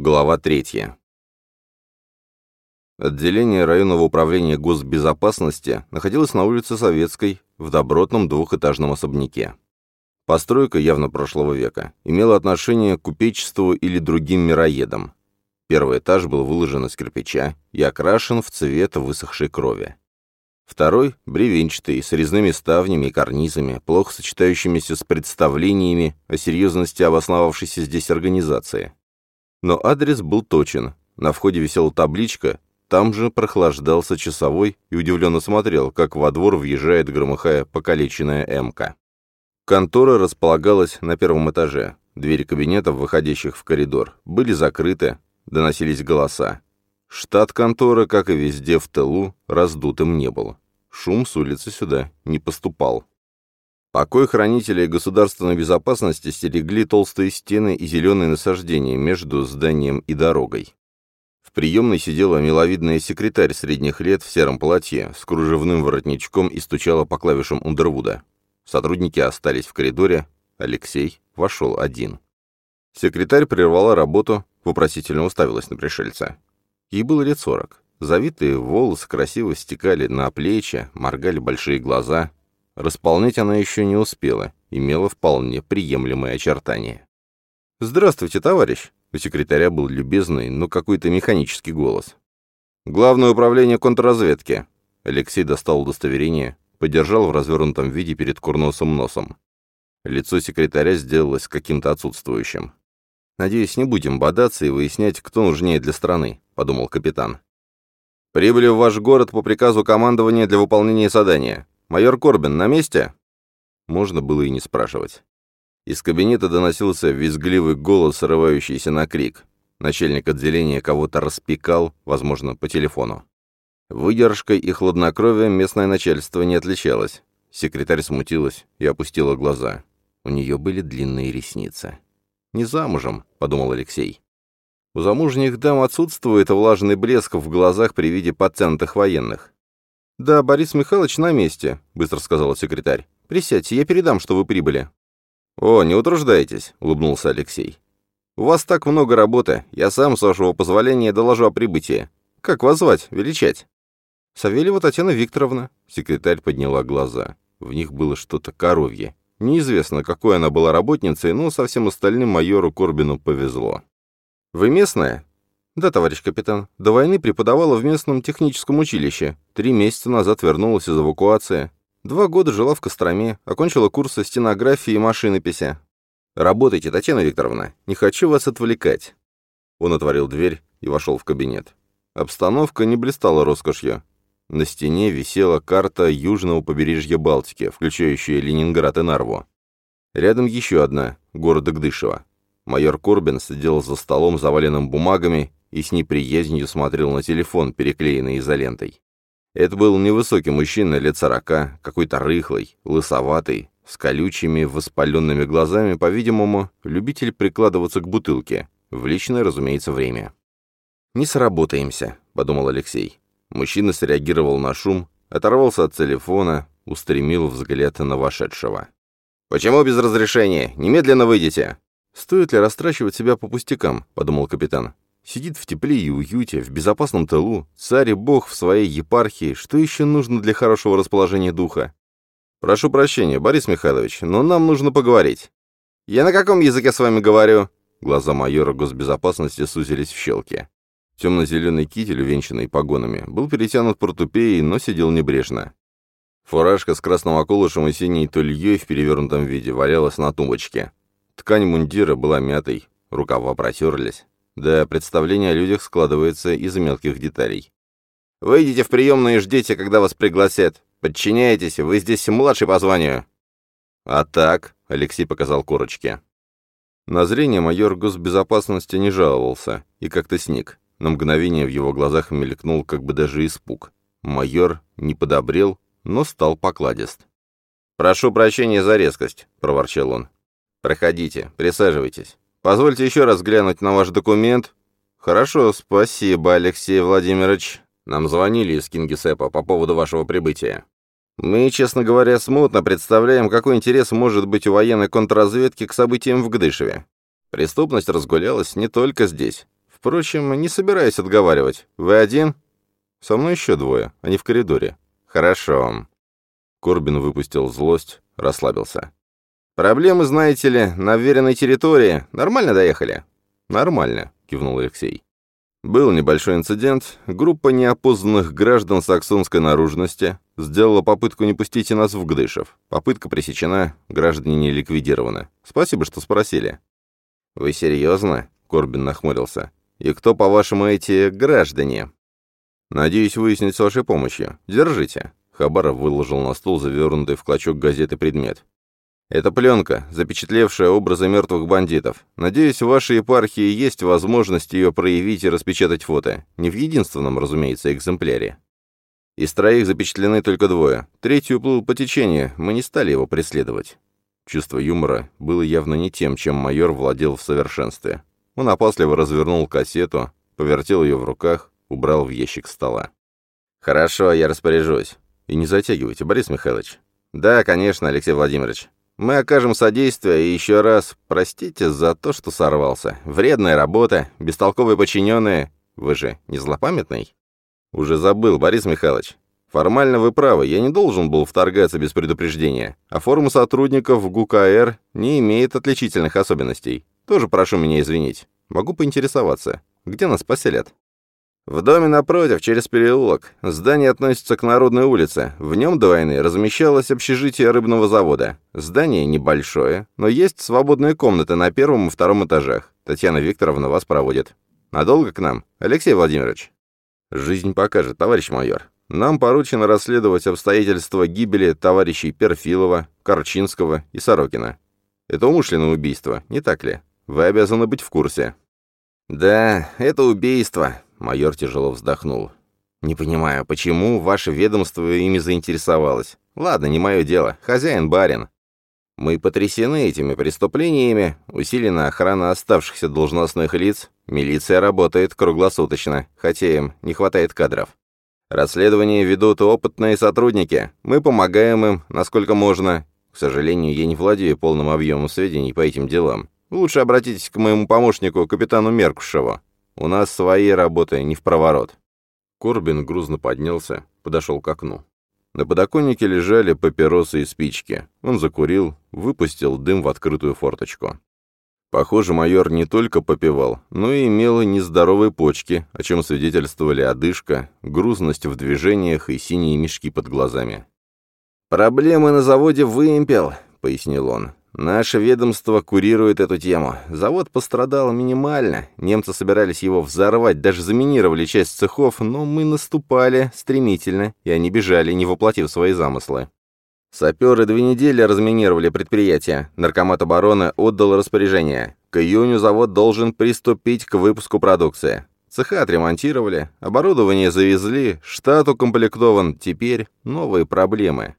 Глава третья. Отделение районного управления госбезопасности находилось на улице Советской, в добротном двухэтажном особняке. Постройка явно прошлого века имела отношение к купечеству или другим мироедам. Первый этаж был выложен из кирпича и окрашен в цвет высохшей крови. Второй — бревенчатый, с резными ставнями и карнизами, плохо сочетающимися с представлениями о серьезности обосновавшейся здесь организации. Но адрес был точен. На входе висела табличка, там же прохлаждался часовой и удивленно смотрел, как во двор въезжает, громыхая, покалеченная «Эмка». Контора располагалась на первом этаже. Двери кабинетов, выходящих в коридор, были закрыты, доносились голоса. Штат конторы, как и везде в тылу, раздутым не был. Шум с улицы сюда не поступал. Покой хранителей государственной безопасности стерегли толстые стены и зеленые насаждения между зданием и дорогой. В приемной сидела миловидная секретарь средних лет в сером платье с кружевным воротничком и стучала по клавишам Ундервуда. Сотрудники остались в коридоре, Алексей вошел один. Секретарь прервала работу, вопросительно уставилась на пришельца. Ей было лет сорок. Завитые волосы красиво стекали на плечи, моргали большие глаза, Располнять она еще не успела, имела вполне приемлемые очертания. «Здравствуйте, товарищ!» У секретаря был любезный, но какой-то механический голос. «Главное управление контрразведки!» Алексей достал удостоверение, подержал в развернутом виде перед курносым носом. Лицо секретаря сделалось каким-то отсутствующим. «Надеюсь, не будем бодаться и выяснять, кто нужнее для страны», — подумал капитан. «Прибыли в ваш город по приказу командования для выполнения задания. «Майор Корбин на месте?» Можно было и не спрашивать. Из кабинета доносился визгливый голос, срывающийся на крик. Начальник отделения кого-то распекал, возможно, по телефону. Выдержкой и хладнокровием местное начальство не отличалось. Секретарь смутилась и опустила глаза. У нее были длинные ресницы. «Не замужем», — подумал Алексей. У замужних дам отсутствует влажный блеск в глазах при виде пациентах военных. «Да, Борис Михайлович на месте», — быстро сказала секретарь. «Присядьте, я передам, что вы прибыли». «О, не утруждайтесь», — улыбнулся Алексей. «У вас так много работы. Я сам, с вашего позволения, доложу о прибытии. Как вас звать? Величать?» «Савельева Татьяна Викторовна». Секретарь подняла глаза. В них было что-то коровье. Неизвестно, какой она была работницей, но со всем остальным майору Корбину повезло. «Вы местная?» «Да, товарищ капитан. До войны преподавала в местном техническом училище. Три месяца назад вернулась из эвакуации. Два года жила в Костроме, окончила курсы стенографии и машинописи. Работайте, Татьяна Викторовна. Не хочу вас отвлекать». Он отворил дверь и вошел в кабинет. Обстановка не блистала роскошью. На стене висела карта южного побережья Балтики, включающая Ленинград и Нарву. Рядом еще одна, города Гдышева. Майор Корбин сидел за столом, заваленным бумагами, и с неприязнью смотрел на телефон, переклеенный изолентой. Это был невысокий мужчина лет сорока, какой-то рыхлый, лысоватый, с колючими, воспаленными глазами, по-видимому, любитель прикладываться к бутылке, в личное, разумеется, время. «Не сработаемся», — подумал Алексей. Мужчина среагировал на шум, оторвался от телефона, устремил взгляд на вошедшего. «Почему без разрешения? Немедленно выйдите!» «Стоит ли растрачивать себя по пустякам?» — подумал капитан. Сидит в тепле и уюте, в безопасном тылу, царь и бог в своей епархии. Что еще нужно для хорошего расположения духа? Прошу прощения, Борис Михайлович, но нам нужно поговорить. Я на каком языке с вами говорю? Глаза майора госбезопасности сузились в щелки. Темно-зеленый китель, увенчанный погонами, был перетянут портупеей, но сидел небрежно. Фуражка с красным околышем и синей тульей в перевернутом виде валялась на тумбочке. Ткань мундира была мятой, рукава протерлись. Да, представление о людях складывается из мелких деталей. «Выйдите в приемную и ждите, когда вас пригласят. Подчиняйтесь, вы здесь младший по званию». «А так», — Алексей показал корочки. На зрение майор госбезопасности не жаловался и как-то сник. На мгновение в его глазах мелькнул как бы даже испуг. Майор не подобрел, но стал покладист. «Прошу прощения за резкость», — проворчал он. «Проходите, присаживайтесь. Позвольте еще раз глянуть на ваш документ. Хорошо, спасибо, Алексей Владимирович. Нам звонили из Кингисеппа по поводу вашего прибытия. Мы, честно говоря, смутно представляем, какой интерес может быть у военной контрразведки к событиям в Гдышеве. Преступность разгулялась не только здесь. Впрочем, не собираюсь отговаривать. Вы один? Со мной еще двое. Они в коридоре. Хорошо. Корбин выпустил злость, расслабился. «Проблемы, знаете ли, на веренной территории. Нормально доехали?» «Нормально», — кивнул Алексей. Был небольшой инцидент. Группа неопознанных граждан саксонской наружности сделала попытку не пустить нас в Гдышев. Попытка пресечена, граждане не ликвидированы. Спасибо, что спросили. «Вы серьезно?» — Корбин нахмурился. «И кто, по-вашему, эти граждане?» «Надеюсь выяснить с вашей помощью. Держите». Хабаров выложил на стол завернутый в клочок газеты предмет. «Это пленка, запечатлевшая образы мертвых бандитов. Надеюсь, в вашей епархии есть возможность ее проявить и распечатать фото. Не в единственном, разумеется, экземпляре. Из троих запечатлены только двое. Третий уплыл по течению, мы не стали его преследовать». Чувство юмора было явно не тем, чем майор владел в совершенстве. Он опасливо развернул кассету, повертел ее в руках, убрал в ящик стола. «Хорошо, я распоряжусь. И не затягивайте, Борис Михайлович. Да, конечно, Алексей Владимирович. Мы окажем содействие и еще раз простите за то, что сорвался. Вредная работа, бестолковые подчиненные. Вы же не злопамятный? Уже забыл, Борис Михайлович. Формально вы правы, я не должен был вторгаться без предупреждения, а форма сотрудников ГУКР не имеет отличительных особенностей. Тоже прошу меня извинить. Могу поинтересоваться, где нас поселят? В доме напротив, через переулок. Здание относится к Народной улице. В нем до войны размещалось общежитие рыбного завода. Здание небольшое, но есть свободные комнаты на первом и втором этажах. Татьяна Викторовна вас проводит. Надолго к нам, Алексей Владимирович? Жизнь покажет, товарищ майор. Нам поручено расследовать обстоятельства гибели товарищей Перфилова, Корчинского и Сорокина. Это умышленное убийство, не так ли? Вы обязаны быть в курсе. Да, это убийство, Майор тяжело вздохнул. «Не понимаю, почему ваше ведомство ими заинтересовалось? Ладно, не мое дело. Хозяин барин. Мы потрясены этими преступлениями, усилена охрана оставшихся должностных лиц, милиция работает круглосуточно, хотя им не хватает кадров. Расследование ведут опытные сотрудники, мы помогаем им, насколько можно. К сожалению, я не владею полным объемом сведений по этим делам. Лучше обратитесь к моему помощнику, капитану Меркушеву. У нас свои работы, не в проворот». Корбин грузно поднялся, подошел к окну. На подоконнике лежали папиросы и спички. Он закурил, выпустил дым в открытую форточку. Похоже, майор не только попивал, но и имел нездоровые почки, о чем свидетельствовали одышка, грузность в движениях и синие мешки под глазами. «Проблемы на заводе «Вымпел», — пояснил он. Наше ведомство курирует эту тему. Завод пострадал минимально. Немцы собирались его взорвать, даже заминировали часть цехов, но мы наступали стремительно, и они бежали, не воплотив свои замыслы. Саперы две недели разминировали предприятие. Наркомат обороны отдал распоряжение. К июню завод должен приступить к выпуску продукции. Цеха отремонтировали, оборудование завезли, штат укомплектован. Теперь новые проблемы.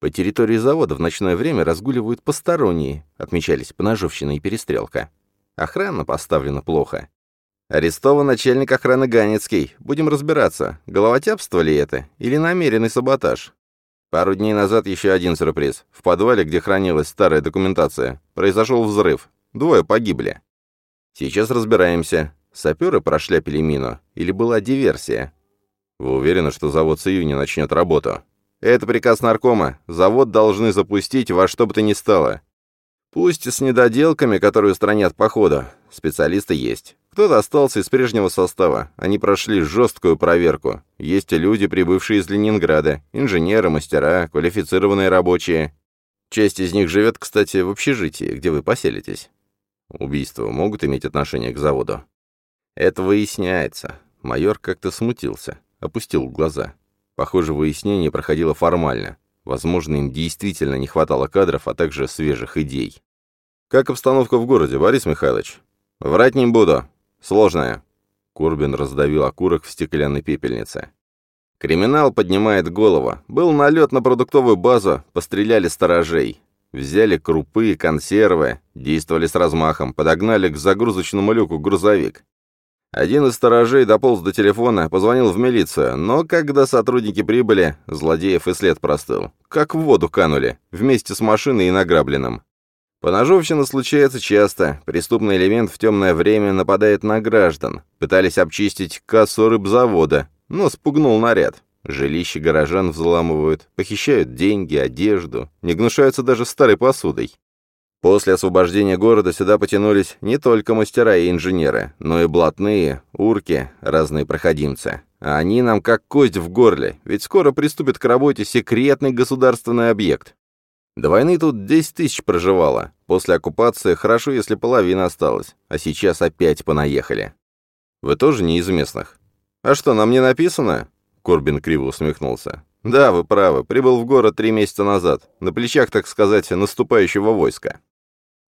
По территории завода в ночное время разгуливают посторонние, отмечались поножовщина и перестрелка. Охрана поставлена плохо. Арестован начальник охраны Ганецкий. Будем разбираться, головотяпство ли это или намеренный саботаж. Пару дней назад еще один сюрприз. В подвале, где хранилась старая документация, произошел взрыв. Двое погибли. Сейчас разбираемся. Саперы прошляпили мину или была диверсия? Вы уверены, что завод с июня начнет работу? Это приказ наркома. Завод должны запустить во что бы то ни стало. Пусть с недоделками, которые устранят по ходу. Специалисты есть. Кто-то остался из прежнего состава. Они прошли жесткую проверку. Есть люди, прибывшие из Ленинграда. Инженеры, мастера, квалифицированные рабочие. Часть из них живет, кстати, в общежитии, где вы поселитесь. Убийства могут иметь отношение к заводу? Это выясняется. Майор как-то смутился, опустил глаза. Похоже, выяснение проходило формально. Возможно, им действительно не хватало кадров, а также свежих идей. «Как обстановка в городе, Борис Михайлович?» «Врать не буду. Сложная». Курбин раздавил окурок в стеклянной пепельнице. «Криминал поднимает голову. Был налет на продуктовую базу, постреляли сторожей. Взяли крупы и консервы, действовали с размахом, подогнали к загрузочному люку грузовик. Один из сторожей дополз до телефона, позвонил в милицию, но когда сотрудники прибыли, злодеев и след простыл. Как в воду канули, вместе с машиной и награбленным. Поножовщина случается часто. Преступный элемент в темное время нападает на граждан. Пытались обчистить кассу рыбзавода, но спугнул наряд. Жилища горожан взламывают, похищают деньги, одежду, не гнушаются даже старой посудой. После освобождения города сюда потянулись не только мастера и инженеры, но и блатные, урки, разные проходимцы. А они нам как кость в горле, ведь скоро приступит к работе секретный государственный объект. До войны тут 10 тысяч проживало. После оккупации хорошо, если половина осталась. А сейчас опять понаехали. Вы тоже не из местных? А что, нам не написано? Корбин криво усмехнулся. Да, вы правы. Прибыл в город три месяца назад. На плечах, так сказать, наступающего войска.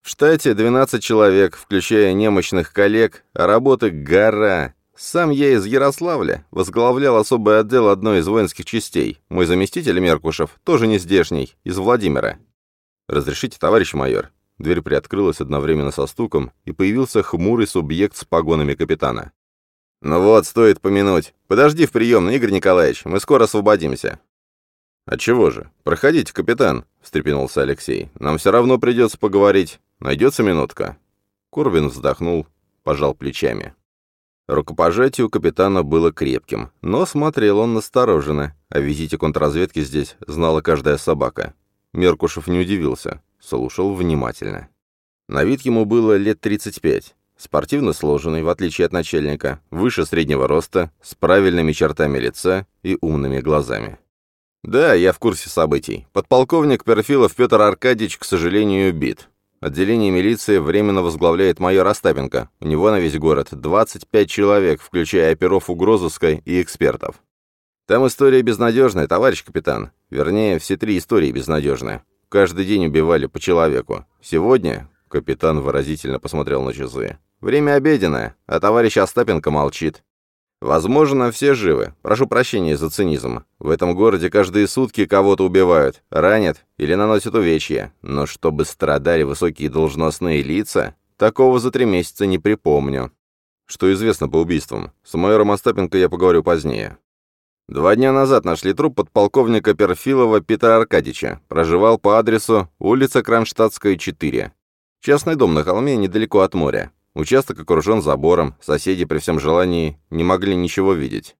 В штате 12 человек, включая немощных коллег, а работы гора. Сам я из Ярославля, возглавлял особый отдел одной из воинских частей. Мой заместитель Меркушев, тоже не здешний, из Владимира. «Разрешите, товарищ майор?» Дверь приоткрылась одновременно со стуком, и появился хмурый субъект с погонами капитана. «Ну вот, стоит помянуть. Подожди в приемной, Игорь Николаевич, мы скоро освободимся». «А чего же? Проходите, капитан», — встрепенулся Алексей. «Нам все равно придется поговорить. Найдется минутка?» Корбин вздохнул, пожал плечами. Рукопожатие у капитана было крепким, но смотрел он настороженно. О визите контрразведки здесь знала каждая собака. Меркушев не удивился, слушал внимательно. На вид ему было лет 35. Спортивно сложенный, в отличие от начальника, выше среднего роста, с правильными чертами лица и умными глазами. «Да, я в курсе событий. Подполковник Перфилов Петр Аркадьевич, к сожалению, убит. Отделение милиции временно возглавляет майор Остапенко. У него на весь город 25 человек, включая оперов угрозыска и экспертов. Там история безнадежная, товарищ капитан. Вернее, все три истории безнадежные. Каждый день убивали по человеку. Сегодня, капитан выразительно посмотрел на часы, время обеденное, а товарищ Остапенко молчит. Возможно, все живы. Прошу прощения за цинизм. В этом городе каждые сутки кого-то убивают, ранят или наносят увечья. Но чтобы страдали высокие должностные лица, такого за три месяца не припомню. Что известно по убийствам? С майором Остапенко я поговорю позднее. Два дня назад нашли труп подполковника Перфилова Петра Аркадьевича. Проживал по адресу улица Кронштадтская, 4. Частный дом на холме недалеко от моря. Участок окружен забором, соседи при всем желании не могли ничего видеть.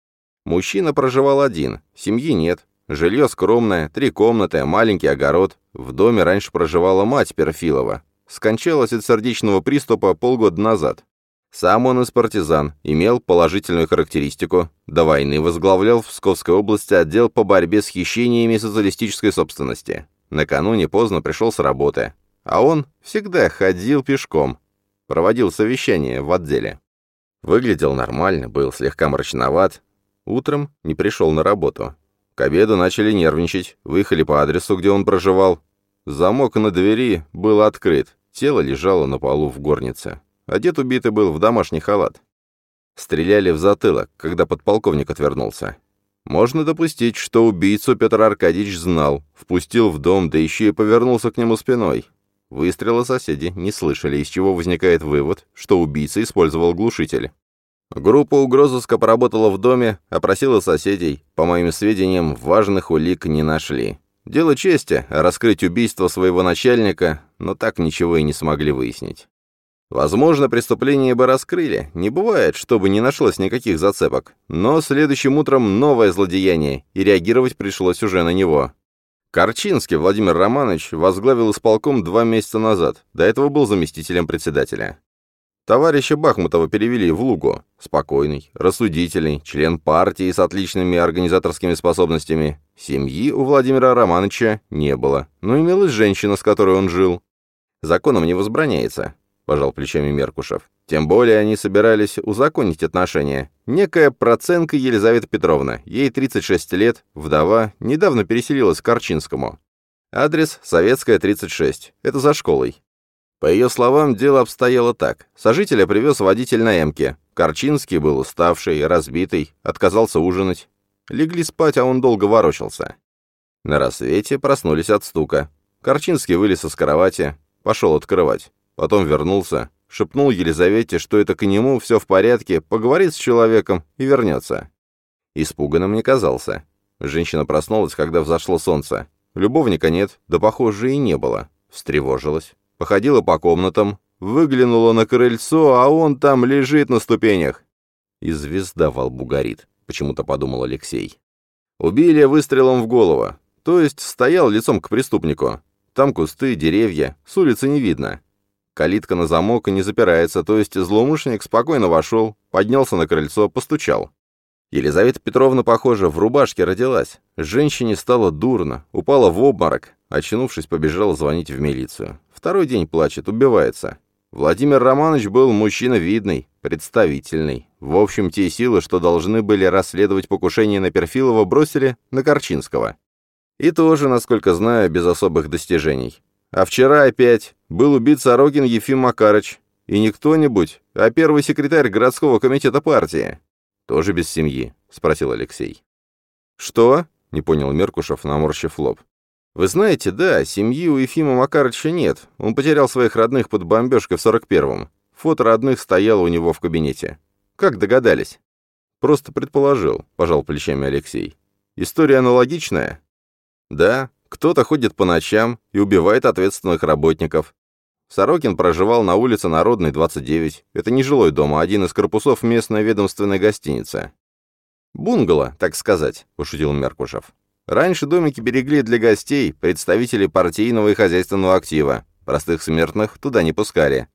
Мужчина проживал один, семьи нет, жилье скромное, три комнаты, маленький огород. В доме раньше проживала мать Перфилова. Скончалась от сердечного приступа полгода назад. Сам он из партизан, имел положительную характеристику. До войны возглавлял в Псковской области отдел по борьбе с хищениями социалистической собственности. Накануне поздно пришел с работы. А он всегда ходил пешком, Проводил совещание в отделе. Выглядел нормально, был слегка мрачноват. Утром не пришел на работу. К обеду начали нервничать, выехали по адресу, где он проживал. Замок на двери был открыт, тело лежало на полу в горнице. Одет убитый был в домашний халат. Стреляли в затылок, когда подполковник отвернулся. Можно допустить, что убийцу Петр Аркадьевич знал, впустил в дом, да еще и повернулся к нему спиной. Выстрела соседи не слышали, из чего возникает вывод, что убийца использовал глушитель. Группа угрозыска поработала в доме, опросила соседей. По моим сведениям, важных улик не нашли. Дело чести, раскрыть убийство своего начальника, но так ничего и не смогли выяснить. Возможно, преступление бы раскрыли. Не бывает, чтобы не нашлось никаких зацепок. Но следующим утром новое злодеяние, и реагировать пришлось уже на него. Корчинский Владимир Романович возглавил исполком два месяца назад, до этого был заместителем председателя. Товарища Бахмутова перевели в Лугу. Спокойный, рассудительный, член партии с отличными организаторскими способностями. Семьи у Владимира Романовича не было, но имелась женщина, с которой он жил. Законом не возбраняется пожал плечами Меркушев. Тем более они собирались узаконить отношения. Некая проценка Елизавета Петровна, ей 36 лет, вдова, недавно переселилась к Корчинскому. Адрес Советская, 36. Это за школой. По ее словам, дело обстояло так. Сожителя привез водитель на Эмке. Корчинский был уставший, разбитый, отказался ужинать. Легли спать, а он долго ворочался. На рассвете проснулись от стука. Корчинский вылез из кровати, пошел открывать. Потом вернулся, шепнул Елизавете, что это к нему, все в порядке, поговорит с человеком и вернется. Испуганным не казался. Женщина проснулась, когда взошло солнце. Любовника нет, да, похоже, и не было. Встревожилась. походила по комнатам, выглянула на крыльцо, а он там лежит на ступенях. И звезда во горит, почему-то подумал Алексей. Убили выстрелом в голову, то есть стоял лицом к преступнику. Там кусты, деревья, с улицы не видно. Калитка на замок и не запирается, то есть злоумышленник спокойно вошел, поднялся на крыльцо, постучал. Елизавета Петровна, похоже, в рубашке родилась. Женщине стало дурно, упала в обморок. Очнувшись, побежала звонить в милицию. Второй день плачет, убивается. Владимир Романович был мужчина видный, представительный. В общем, те силы, что должны были расследовать покушение на Перфилова, бросили на Корчинского. И тоже, насколько знаю, без особых достижений. А вчера опять был убит Сорокин Ефим Макарыч. И не кто-нибудь, а первый секретарь городского комитета партии. «Тоже без семьи?» — спросил Алексей. «Что?» — не понял Меркушев, наморщив лоб. «Вы знаете, да, семьи у Ефима Макарыча нет. Он потерял своих родных под бомбежкой в 41-м. Фото родных стояло у него в кабинете. Как догадались?» «Просто предположил», — пожал плечами Алексей. «История аналогичная?» «Да, кто-то ходит по ночам и убивает ответственных работников. Сорокин проживал на улице Народной, 29. Это не жилой дом, а один из корпусов местной ведомственной гостиницы. «Бунгало, так сказать», — пошутил Меркушев. «Раньше домики берегли для гостей, представителей партийного и хозяйственного актива. Простых смертных туда не пускали.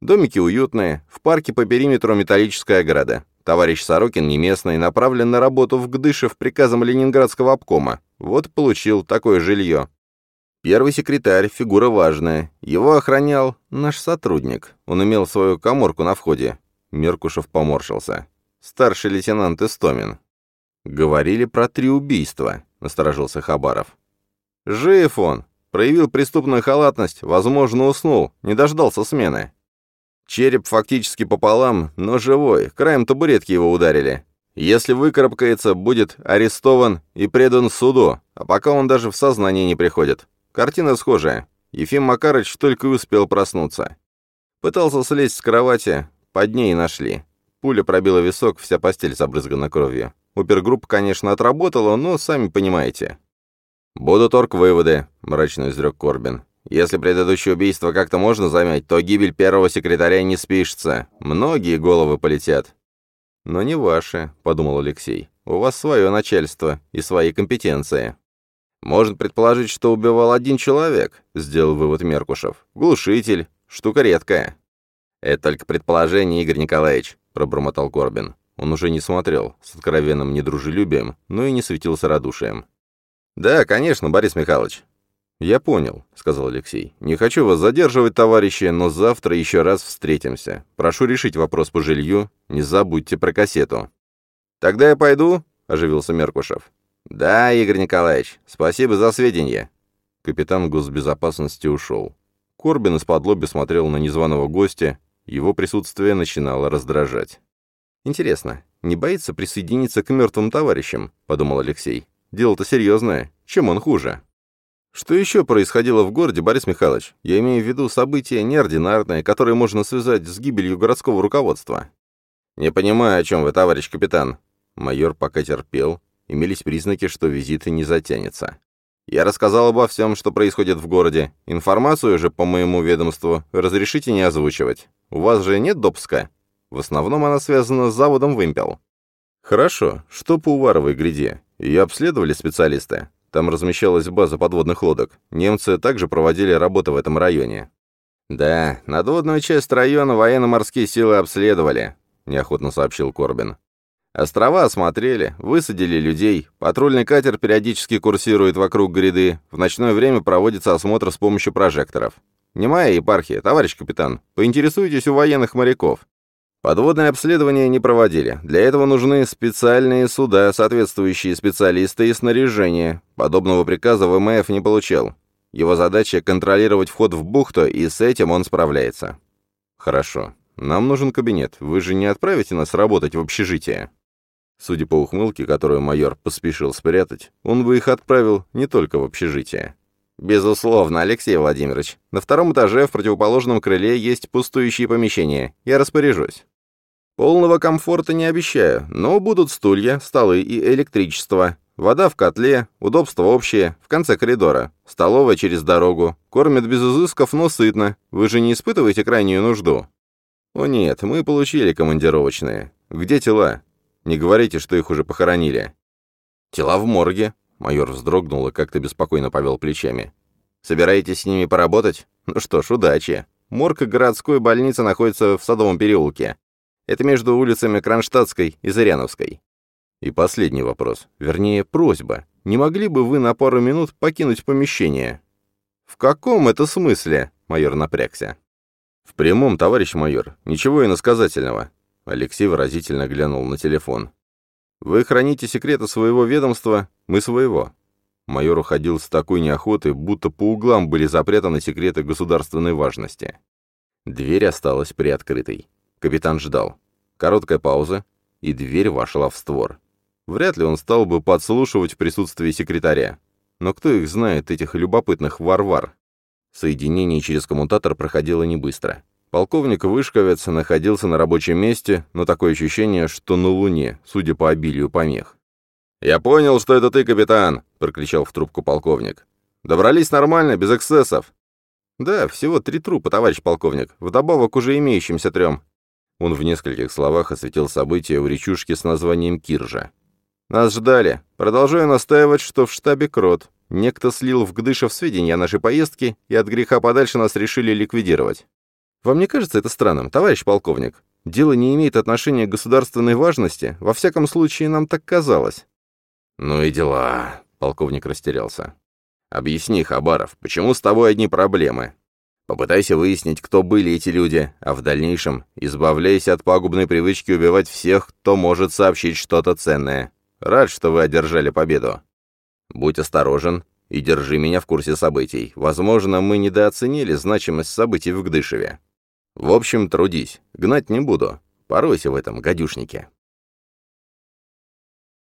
Домики уютные, в парке по периметру металлическая ограда. Товарищ Сорокин, не местный, направлен на работу в Гдышев приказом Ленинградского обкома. Вот получил такое жилье. Первый секретарь — фигура важная. Его охранял наш сотрудник. Он имел свою коморку на входе. Меркушев поморщился. Старший лейтенант Истомин. «Говорили про три убийства», — насторожился Хабаров. «Жив он. Проявил преступную халатность, возможно, уснул, не дождался смены. Череп фактически пополам, но живой, краем табуретки его ударили. Если выкарабкается, будет арестован и предан суду, а пока он даже в сознание не приходит. Картина схожая. Ефим Макарыч только и успел проснуться. Пытался слезть с кровати, под ней нашли. Пуля пробила висок, вся постель забрызгана кровью. Опергруппа, конечно, отработала, но сами понимаете. «Будут орг-выводы», — мрачно изрек Корбин. «Если предыдущее убийство как-то можно замять, то гибель первого секретаря не спишется. Многие головы полетят». «Но не ваши», — подумал Алексей. «У вас свое начальство и свои компетенции». «Можно предположить, что убивал один человек», — сделал вывод Меркушев. «Глушитель. Штука редкая». «Это только предположение, Игорь Николаевич», — пробормотал Корбин. Он уже не смотрел с откровенным недружелюбием, но и не светился радушием. «Да, конечно, Борис Михайлович». «Я понял», — сказал Алексей. «Не хочу вас задерживать, товарищи, но завтра еще раз встретимся. Прошу решить вопрос по жилью. Не забудьте про кассету». «Тогда я пойду», — оживился Меркушев. «Да, Игорь Николаевич, спасибо за сведения». Капитан госбезопасности ушел. Корбин из-под лоби смотрел на незваного гостя, его присутствие начинало раздражать. «Интересно, не боится присоединиться к мертвым товарищам?» — подумал Алексей. «Дело-то серьезное. Чем он хуже?» Что еще происходило в городе, Борис Михайлович? Я имею в виду события неординарные, которые можно связать с гибелью городского руководства. «Не понимаю, о чем вы, товарищ капитан». Майор пока терпел, имелись признаки, что визит не затянется. Я рассказал обо всем, что происходит в городе. Информацию же по моему ведомству разрешите не озвучивать. У вас же нет допуска? В основном она связана с заводом «Вымпел». Хорошо. Что по Уваровой гряде? Ее обследовали специалисты? Там размещалась база подводных лодок. Немцы также проводили работу в этом районе. Да, надводную часть района военно-морские силы обследовали, неохотно сообщил Корбин. Острова осмотрели, высадили людей, патрульный катер периодически курсирует вокруг гряды, в ночное время проводится осмотр с помощью прожекторов. Не моя епархия, товарищ капитан, поинтересуйтесь у военных моряков. Подводное обследование не проводили. Для этого нужны специальные суда, соответствующие специалисты и снаряжение. Подобного приказа ВМФ не получал. Его задача — контролировать вход в бухту, и с этим он справляется. Хорошо. Нам нужен кабинет. Вы же не отправите нас работать в общежитие? Судя по ухмылке, которую майор поспешил спрятать, он бы их отправил не только в общежитие. «Безусловно, Алексей Владимирович. На втором этаже в противоположном крыле есть пустующие помещения. Я распоряжусь». «Полного комфорта не обещаю, но будут стулья, столы и электричество. Вода в котле, удобство общее, в конце коридора, столовая через дорогу, кормят без изысков, но сытно. Вы же не испытываете крайнюю нужду?» «О нет, мы получили командировочные. Где тела? Не говорите, что их уже похоронили». «Тела в морге», — майор вздрогнул и как-то беспокойно повел плечами. «Собираетесь с ними поработать? Ну что ж, удачи. Морг городской больницы находится в Садовом переулке. Это между улицами Кронштадтской и Зыряновской. И последний вопрос, вернее, просьба. Не могли бы вы на пару минут покинуть помещение? В каком это смысле? Майор напрягся. В прямом, товарищ майор. Ничего иносказательного. Алексей выразительно глянул на телефон. Вы храните секреты своего ведомства, мы своего. Майор уходил с такой неохотой, будто по углам были запрятаны секреты государственной важности. Дверь осталась приоткрытой. Капитан ждал. Короткая пауза, и дверь вошла в створ. Вряд ли он стал бы подслушивать в присутствии секретаря. Но кто их знает, этих любопытных варвар? Соединение через коммутатор проходило не быстро. Полковник Вышковец находился на рабочем месте, но такое ощущение, что на Луне, судя по обилию помех. «Я понял, что это ты, капитан!» — прокричал в трубку полковник. «Добрались нормально, без эксцессов?» «Да, всего три трупа, товарищ полковник, вдобавок уже имеющимся трем». Он в нескольких словах осветил события у речушки с названием Киржа. Нас ждали. Продолжаю настаивать, что в штабе Крот. Некто слил в Гдышев сведения о нашей поездке, и от греха подальше нас решили ликвидировать. Вам не кажется это странным, товарищ полковник? Дело не имеет отношения к государственной важности, во всяком случае, нам так казалось. Ну и дела, полковник растерялся. Объясни, Хабаров, почему с тобой одни проблемы? Попытайся выяснить, кто были эти люди, а в дальнейшем избавляйся от пагубной привычки убивать всех, кто может сообщить что-то ценное. Рад, что вы одержали победу. Будь осторожен и держи меня в курсе событий. Возможно, мы недооценили значимость событий в Гдышеве. В общем, трудись. Гнать не буду. Поройся в этом, гадюшнике.